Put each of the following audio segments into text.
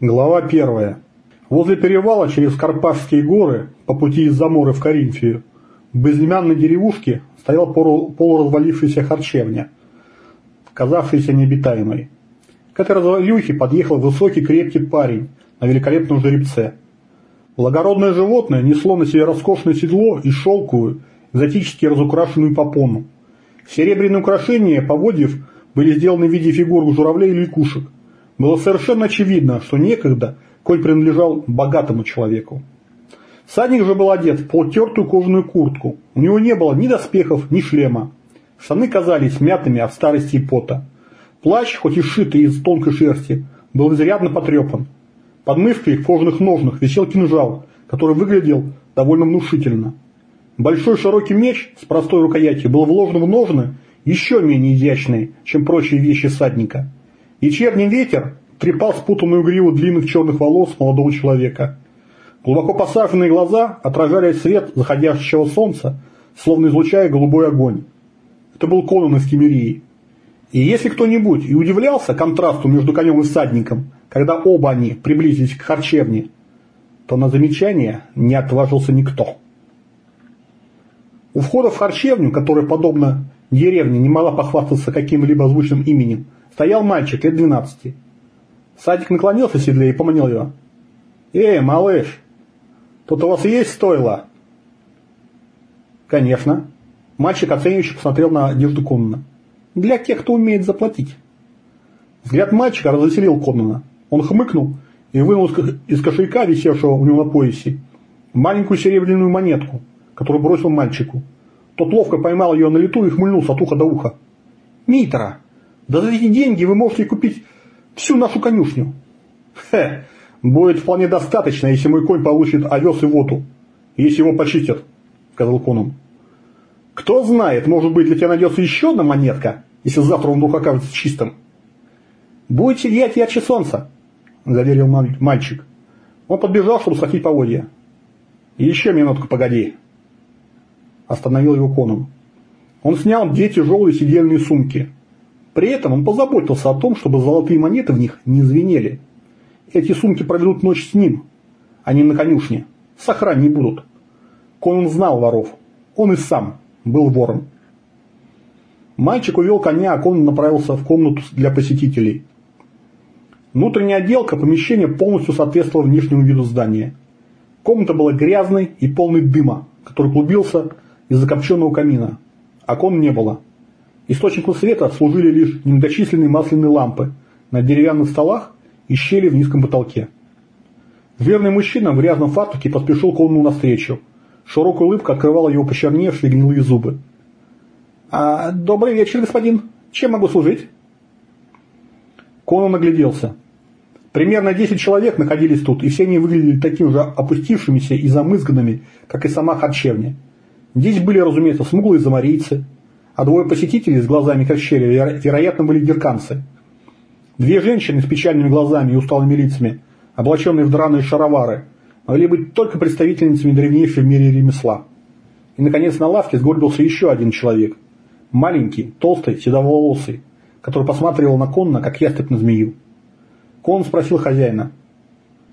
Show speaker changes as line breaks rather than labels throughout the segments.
Глава первая. Возле перевала через Карпашские горы по пути из Заморы в Каринфию в безымянной деревушке стоял полуразвалившаяся харчевня, казавшаяся необитаемой. К этой развалюхе подъехал высокий крепкий парень на великолепном жеребце. Благородное животное несло на себе роскошное седло и шелковую, экзотически разукрашенную попону. Серебряные украшения поводьев были сделаны в виде фигур журавлей и лягушек. Было совершенно очевидно, что некогда конь принадлежал богатому человеку. Садник же был одет в полтертую кожаную куртку. У него не было ни доспехов, ни шлема. Штаны казались мятыми от старости и пота. Плащ, хоть и сшитый из тонкой шерсти, был изрядно потрепан. Под мышкой в кожаных ножнах висел кинжал, который выглядел довольно внушительно. Большой широкий меч с простой рукоятью был вложен в ножны еще менее изящные, чем прочие вещи садника. Вечерний ветер трепал спутанную гриву длинных черных волос молодого человека. Глубоко посаженные глаза отражали свет заходящего солнца, словно излучая голубой огонь. Это был Конан из Кемерии. И если кто-нибудь и удивлялся контрасту между конем и всадником, когда оба они приблизились к харчевне, то на замечание не отважился никто. У входа в харчевню, которая, подобно деревне, не могла похвастаться каким-либо звучным именем, стоял мальчик лет двенадцати. Садик наклонился в седле и поманил его. «Эй, малыш, тут у вас есть стойло?» «Конечно». Мальчик оценивающе посмотрел на одежду Конана. «Для тех, кто умеет заплатить». Взгляд мальчика развеселил Конана. Он хмыкнул и вынул из кошелька, висевшего у него на поясе, маленькую серебряную монетку, которую бросил мальчику. Тот ловко поймал ее на лету и хмыльнулся от уха до уха. «Митра, да за эти деньги вы можете купить всю нашу конюшню». «Хе, будет вполне достаточно, если мой конь получит овес и воду, если его почистят», — сказал Конан. «Кто знает, может быть, для тебя найдется еще одна монетка, если завтра он вдруг окажется чистым». «Будет сидеть ярче солнца», — заверил мальчик. Он подбежал, чтобы схватить поводья. «Еще минутку погоди», — остановил его Конан. Он снял две тяжелые сидельные сумки. При этом он позаботился о том, чтобы золотые монеты в них не звенели. Эти сумки проведут ночь с ним, а не на конюшне. Сохран не будут. Конан знал воров. Он и сам был вором. Мальчик увел коня, а Конан направился в комнату для посетителей. Внутренняя отделка помещения полностью соответствовала внешнему виду здания. Комната была грязной и полной дыма, который клубился из закопченного камина. Окон не было. Источником света служили лишь немногочисленные масляные лампы на деревянных столах и щели в низком потолке. Верный мужчина в грязном фартуке поспешил Конану навстречу. Широкая улыбка открывала его почерневшие гнилые зубы. «А, «Добрый вечер, господин. Чем могу служить?» Конан огляделся. Примерно 10 человек находились тут, и все они выглядели такими же опустившимися и замызганными, как и сама харчевня. Здесь были, разумеется, смуглые заморийцы, а двое посетителей с глазами как щели, вероятно, были дерканцы. Две женщины с печальными глазами и усталыми лицами, облаченные в драные шаровары, могли быть только представительницами древнейшей в мире ремесла. И, наконец, на лавке сгорбился еще один человек. Маленький, толстый, седоволосый, который посматривал на Конна, как ястреб на змею. Кон спросил хозяина.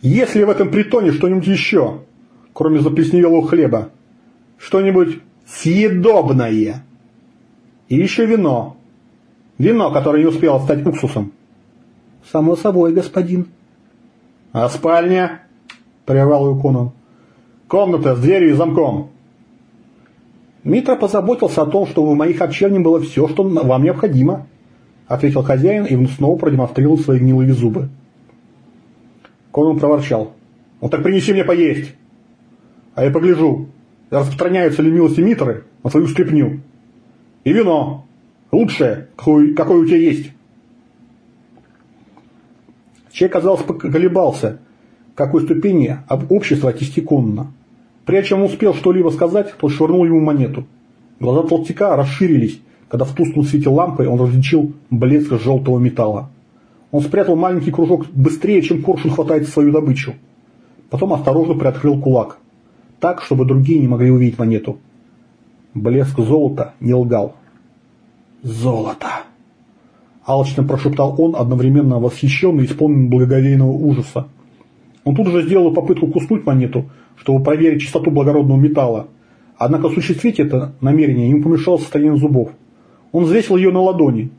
«Есть ли в этом притоне что-нибудь еще, кроме заплесневелого хлеба? Что-нибудь съедобное? И еще вино. Вино, которое не успело стать уксусом». «Само собой, господин». «А спальня?» – прервал его Конан. «Комната с дверью и замком». Митра позаботился о том, чтобы в моих харчевнях было все, что вам необходимо – ответил хозяин и снова продемонстрировал свои гнилые зубы. Конан проворчал. «Ну так принеси мне поесть, а я погляжу, распространяются ли милости Митры на свою стряпню. И вино, лучшее, какое, у тебя есть». Чей, казалось, поколебался, какой ступени об общество отнести Конана. Прежде чем он успел что-либо сказать, тот швырнул ему монету. Глаза толстяка расширились, когда в тусклом свете лампы он различил блеск желтого металла. Он спрятал маленький кружок быстрее, чем коршун хватает свою добычу. Потом осторожно приоткрыл кулак. Так, чтобы другие не могли увидеть монету. Блеск золота не лгал. Золото! – алчно прошептал он, одновременно восхищенный и исполненный благоговейного ужаса. Он тут же сделал попытку куснуть монету, чтобы проверить чистоту благородного металла. Однако осуществить это намерение ему помешало состояние зубов. Он взвесил ее на ладони.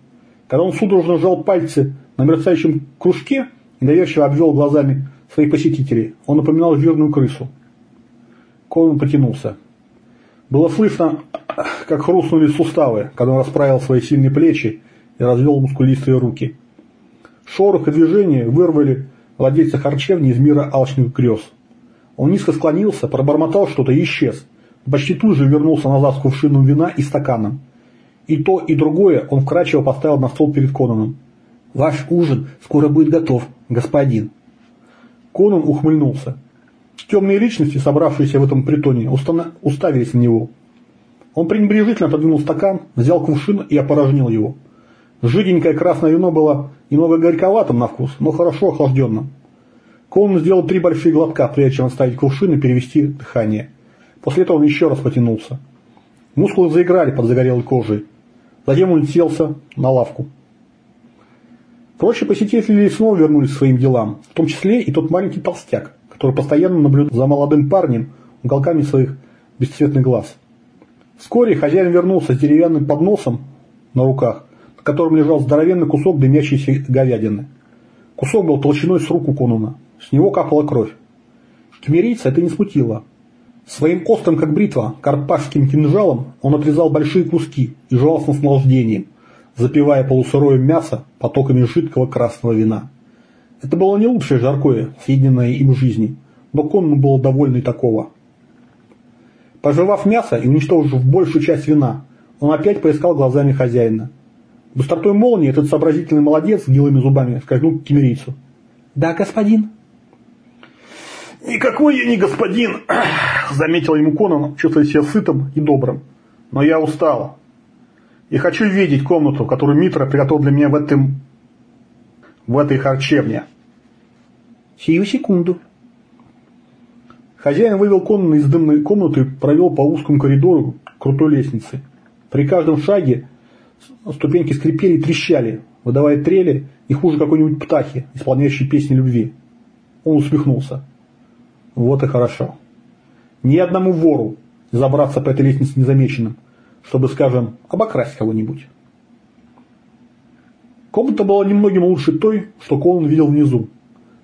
Когда он судорожно сжал пальцы на мерцающем кружке и доверчиво обвел глазами своих посетителей, он напоминал жирную крысу. Конан потянулся. Было слышно, как хрустнули суставы, когда он расправил свои сильные плечи и развел мускулистые руки. Шорох и движение вырвали владельца харчевни из мира алчных грез. Он низко склонился, пробормотал что-то и исчез. Почти тут же вернулся назад с кувшином вина и стаканом. И то, и другое он вкрадчиво поставил на стол перед Конаном. «Ваш ужин скоро будет готов, господин». Конан ухмыльнулся. Темные личности, собравшиеся в этом притоне, уставились на него. Он пренебрежительно отодвинул стакан, взял кувшин и опорожнил его. Жиденькое красное вино было немного горьковатым на вкус, но хорошо охлажденным. Конан сделал три большие глотка, прежде чем оставить кувшин и перевести дыхание. После этого он еще раз потянулся. Мускулы заиграли под загорелой кожей. Затем он селся на лавку. Прочие посетители снова вернулись к своим делам, в том числе и тот маленький толстяк, который постоянно наблюдал за молодым парнем уголками своих бесцветных глаз. Вскоре хозяин вернулся с деревянным подносом на руках, на котором лежал здоровенный кусок дымящейся говядины. Кусок был толщиной с руку Конуна. С него капала кровь. Кемерийца это не смутило. Своим острым, как бритва, карпашским кинжалом он отрезал большие куски и жевал с наслаждением, запивая полусырое мясо потоками жидкого красного вина. Это было не лучшее жаркое, съеденное им в жизни, но Конну было довольно и такого. Пожевав мясо и уничтожив большую часть вина, он опять поискал глазами хозяина. Быстротой молнии этот сообразительный молодец с гилыми зубами скользнул к кемерийцу. «Да, господин». «Никакой я не господин», — заметил ему Конан, чувствуя себя сытым и добрым. «Но я устал. И хочу видеть комнату, которую Митра приготовил для меня в этом... в этой харчевне».
«Сию секунду».
Хозяин вывел Конана из дымной комнаты и провел по узкому коридору крутой лестницы. При каждом шаге ступеньки скрипели и трещали, выдавая трели и хуже какой-нибудь птахи, исполняющей песни любви. Он усмехнулся. Вот и хорошо. Ни одному вору забраться по этой лестнице незамеченным, чтобы, скажем, обокрасть кого-нибудь. Комната была немногим лучше той, что Конан видел внизу.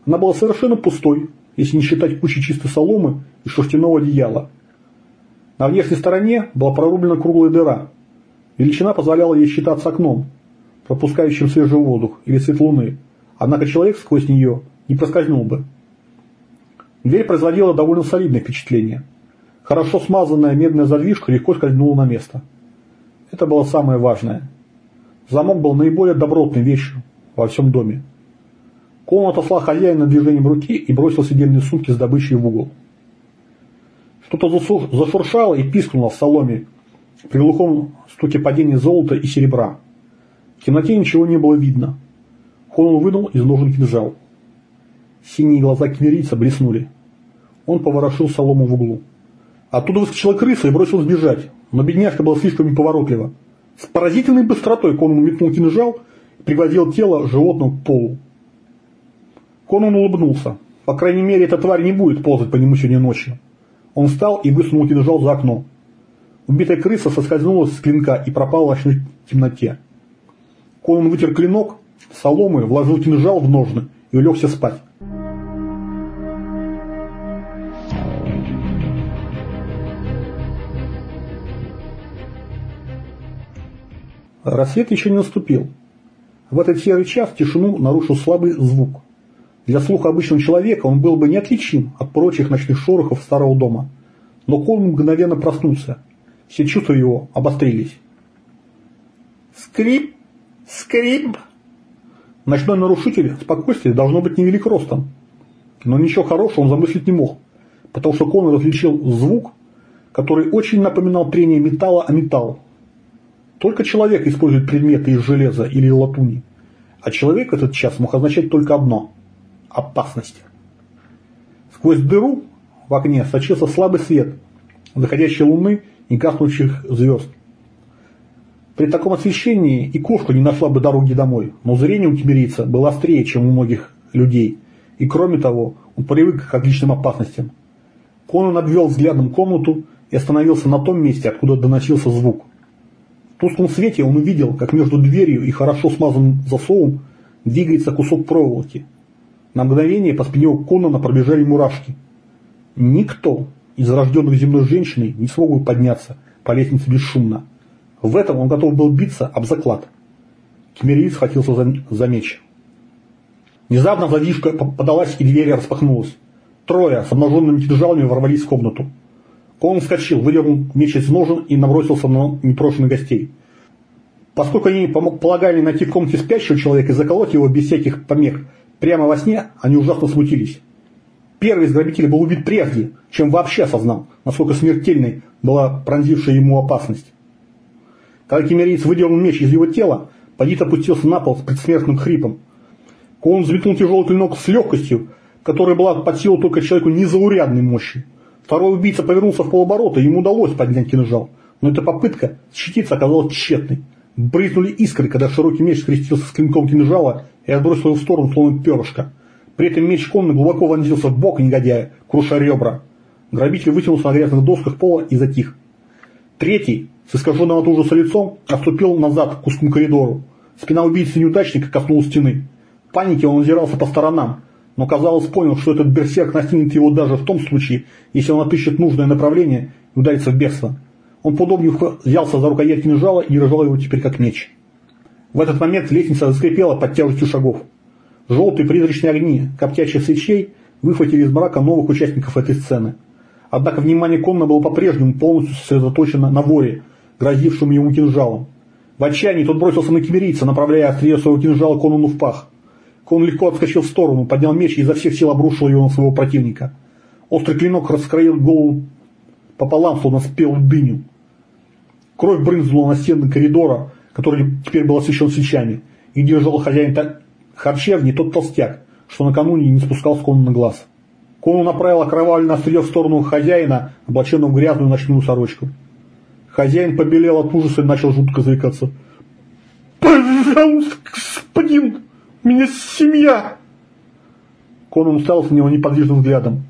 Она была совершенно пустой, если не считать кучи чистой соломы и шерстяного одеяла. На внешней стороне была прорублена круглая дыра. Величина позволяла ей считаться окном, пропускающим свежий воздух или свет луны, однако человек сквозь нее не проскользнул бы. Дверь производила довольно солидное впечатление. Хорошо смазанная медная задвижка легко скользнула на место. Это было самое важное. Замок был наиболее добротной вещью во всем доме. Конан отослал хозяина движением руки и бросил сидельные сумки с добычей в угол. Что-то зашуршало и пискнуло в соломе при глухом стуке падения золота и серебра. В темноте ничего не было видно. Конан вынул из ножен кинжал. Синие глаза кемерийца блеснули. Он поворошил солому в углу. Оттуда выскочила крыса и бросилась бежать, но бедняжка была слишком неповоротлива. С поразительной быстротой Конан метнул кинжал и пригвоздил тело животного к полу. Конан улыбнулся. По крайней мере, эта тварь не будет ползать по нему сегодня ночью. Он встал и высунул кинжал за окно. Убитая крыса соскользнула с клинка и пропала в ночной темноте. Конан вытер клинок, соломы, вложил кинжал в ножны и улегся спать. Рассвет еще не наступил. В этот серый час тишину нарушил слабый звук. Для слуха обычного человека он был бы неотличим от прочих ночных шорохов старого дома. Но Колм мгновенно проснулся. Все чувства его обострились. Скрип, скрип. Ночной нарушитель спокойствия должно быть невелик ростом. Но ничего хорошего он замыслить не мог, потому что Конор различил звук, который очень напоминал трение металла о металл. Только человек использует предметы из железа или латуни. А человек этот час мог означать только одно – опасность. Сквозь дыру в окне сочился слабый свет заходящей луны и гаснущих звезд. При таком освещении и кошка не нашла бы дороги домой, но зрение у кемерийца было острее, чем у многих людей. И кроме того, он привык к отличным опасностям. Конан обвел взглядом комнату и остановился на том месте, откуда доносился звук. В тусклом свете он увидел, как между дверью и хорошо смазанным засовом двигается кусок проволоки. На мгновение по спине у Конана пробежали мурашки. Никто из рожденных земной женщиной не смог бы подняться по лестнице бесшумно. В этом он готов был биться об заклад. Кемериец схватился за, за меч. Внезапно задвижка подалась и дверь распахнулась. Трое с обнаженными кинжалами ворвались в комнату. Он вскочил, выдернул меч из ножен и набросился на непрошенных гостей. Поскольку они полагали найти в комнате спящего человека и заколоть его без всяких помех, прямо во сне они ужасно смутились. Первый из грабителей был убит прежде, чем вообще осознал, насколько смертельной была пронзившая ему опасность. Когда кемерийц выдернул меч из его тела, Падит опустился на пол с предсмертным хрипом. Он взметнул тяжелый клинок с легкостью, которая была под силу только человеку незаурядной мощи. Второй убийца повернулся в полоборота, ему удалось поднять кинжал. Но эта попытка защититься оказалась тщетной. Брызнули искры, когда широкий меч скрестился с клинком кинжала и отбросил его в сторону, словно перышко. При этом меч конно глубоко вонзился в бок негодяя, круша ребра. Грабитель вытянулся на грязных досках пола и затих. Третий, с искаженным от ужаса лицом, отступил назад к узкому коридору. Спина убийцы-неудачника коснулась стены. В панике он озирался по сторонам, но, казалось, понял, что этот берсерк настигнет его даже в том случае, если он отыщет нужное направление и ударится в бегство. Он подобнее взялся за рукоять кинжала и держал его теперь как меч. В этот момент лестница заскрипела под тяжестью шагов. Желтые призрачные огни коптящих свечей выхватили из мрака новых участников этой сцены. Однако внимание Конна было по-прежнему полностью сосредоточено на воре, грозившем ему кинжалом. В отчаянии тот бросился на кемерийца, направляя острие своего кинжала Конану в пах. Кон легко отскочил в сторону, поднял меч и изо всех сил обрушил его на своего противника. Острый клинок раскроил голову пополам, словно спел дыню. Кровь брызнула на стены коридора, который теперь был освещен свечами, и держал хозяин харчевни тот толстяк, что накануне не спускал с Кона на глаз. Кону направил окровавленное острие в сторону хозяина, облаченного в грязную ночную сорочку. Хозяин побелел от ужаса и начал жутко заикаться. «Пожалуйста, господин, меня семья!» Конан уставился на него неподвижным взглядом.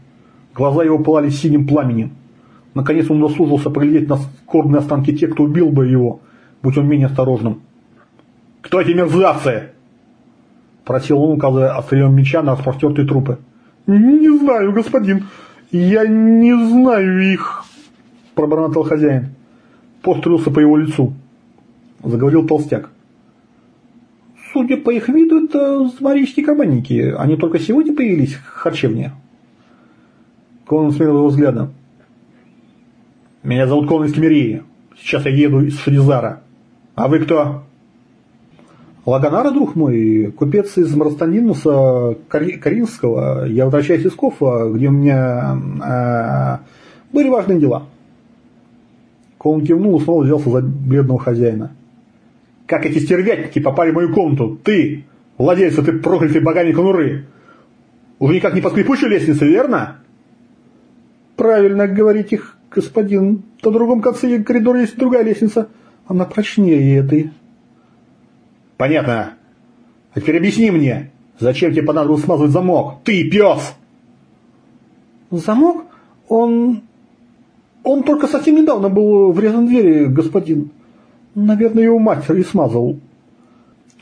Глаза его пылали синим пламенем. Наконец он дослужился поглядеть на скорбные останки тех, кто убил бы его, будь он менее осторожным. «Кто эти мерзавцы?» Просил он, указывая острием меча на распростертые трупы. «Не знаю, господин. Я не знаю их», – пробормотал хозяин. Пострелился по его лицу. Заговорил толстяк. «Судя по их виду, это зморички карманники. Они только сегодня появились в харчевне». Конан смерил его взглядом. Меня зовут Конан из Кемерии. Сейчас я еду из Шризара. А вы кто? Лаганара, друг мой, купец из Марстанинуса Каринского. Я возвращаюсь из Кофа, где у меня э, были важные дела. Конан кивнул и снова взялся за бледного хозяина. Как эти стервятники попали в мою комнату? Ты, владелец этой проклятой богами конуры. Уже никак не по скрипучей лестнице, верно? Правильно говорить их господин, на другом конце коридора есть другая лестница. Она прочнее этой. Понятно. А теперь объясни мне, зачем тебе понадобилось смазывать замок? Ты, пес! Замок? Он... Он только совсем недавно был врезан в двери, господин. Наверное, его мать и смазал.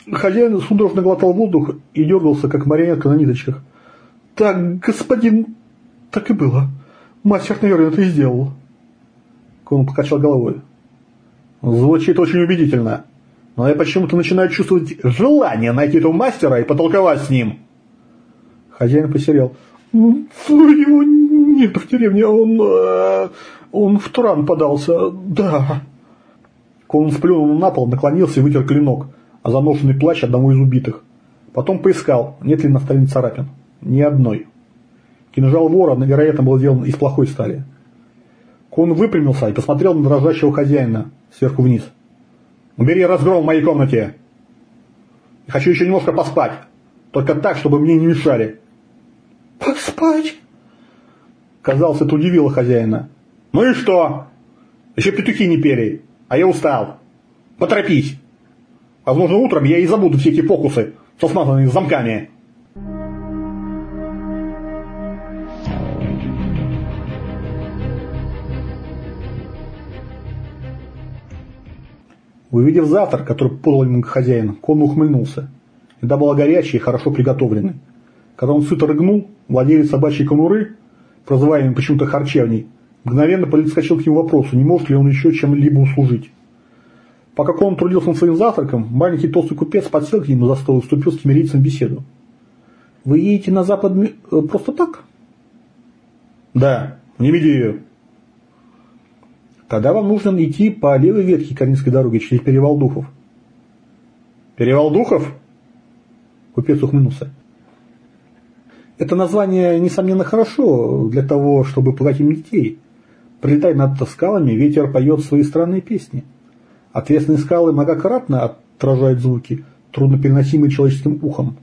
Хозяин судорожно глотал воздух и дергался, как марионетка на ниточках. Так, господин, так и было. Мастер, наверное, это и сделал. Кон покачал головой. Звучит очень убедительно. Но я почему-то начинаю чувствовать желание найти этого мастера и потолковать с ним. Хозяин посерел. «Ну, его нет в деревне, он, э, он в Туран подался, да. Кон сплюнул на пол, наклонился и вытер клинок, а заношенный плащ одного из убитых. Потом поискал, нет ли на столе царапин. Ни одной. Кинжал вора, вероятно, был сделан из плохой стали. Кун выпрямился и посмотрел на дрожащего хозяина сверху вниз. «Убери разгром в моей комнате! Хочу еще немножко поспать, только так, чтобы мне не мешали». «Поспать?» Казалось, это удивило хозяина. «Ну и что? Еще петухи не пели, а я устал. Поторопись. Возможно, утром я и забуду все эти фокусы со смазанными замками. Увидев завтрак, который подал ему хозяин, Кон ухмыльнулся. Еда была горячая и хорошо приготовленной. Когда он сыто рыгнул, владелец собачьей конуры, прозываемый почему-то харчевней, мгновенно подскочил к нему вопросу, не может ли он еще чем-либо услужить. Пока он трудился над своим завтраком, маленький толстый купец подсел к нему за стол и вступил с кемерийцем в беседу. «Вы едете на запад э, просто так?» «Да, в Немедию». «Тогда вам нужно идти по левой ветке Каринской дороги через перевал Духов». «Перевал Духов?» Купец ухмыльнулся. Это название, несомненно, хорошо для того, чтобы им детей. Прилетая над скалами, ветер поет свои странные песни. Ответственные скалы многократно отражают звуки, трудно переносимые человеческим ухом.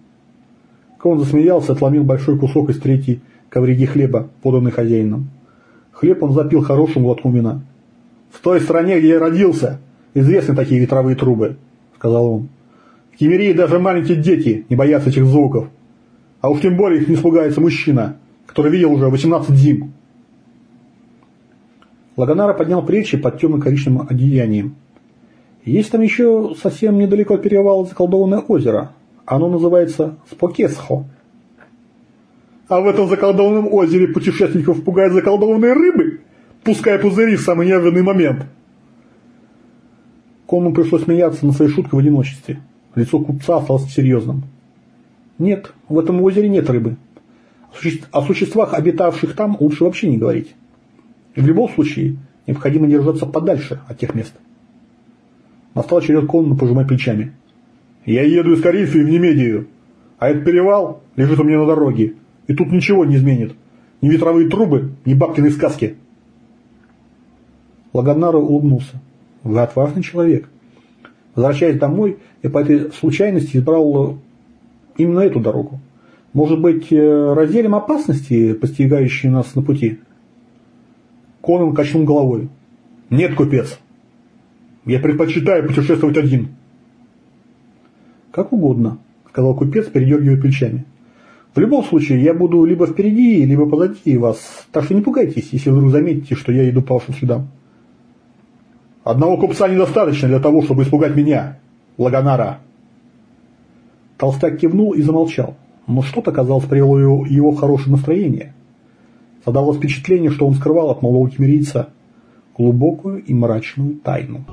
Кон засмеялся, отломил большой кусок из третьей ковриги хлеба, поданный хозяином. Хлеб он запил хорошим глотком вина. «В той стране, где я родился, известны такие ветровые трубы», — сказал он. «В Кемерии даже маленькие дети не боятся этих звуков. А уж тем более их не испугается мужчина, который видел уже 18 зим. Лагонара поднял плечи под темно-коричневым одеянием. Есть там еще совсем недалеко от перевала заколдованное озеро. Оно называется Спокесхо. А в этом заколдованном озере путешественников пугают заколдованные рыбы, пуская пузыри в самый неожиданный момент. Конну пришлось смеяться на своей шутке в одиночестве. Лицо купца осталось серьезным. Нет, в этом озере нет рыбы. О существах, обитавших там, лучше вообще не говорить. В любом случае, необходимо держаться подальше от тех мест. Настал черед Конна пожимать плечами. Я еду из Карифии в Немедию, а этот перевал лежит у меня на дороге, и тут ничего не изменит. Ни ветровые трубы, ни бабкины сказки. Лагонара улыбнулся. Вы отважный человек. Возвращаясь домой, я по этой случайности избрал именно эту дорогу? Может быть, э, разделим опасности, постигающие нас на пути? Конан качнул головой. Нет, купец. Я предпочитаю путешествовать один. Как угодно, сказал купец, передергивая плечами. В любом случае, я буду либо впереди, либо позади вас, так что не пугайтесь, если вдруг заметите, что я иду по вашим следам. Одного купца недостаточно для того, чтобы испугать меня, Лагонара. Толстяк кивнул и замолчал, но что-то, казалось, привело его, в хорошее настроение. Создалось впечатление, что он скрывал от молодого кемерийца глубокую и мрачную тайну.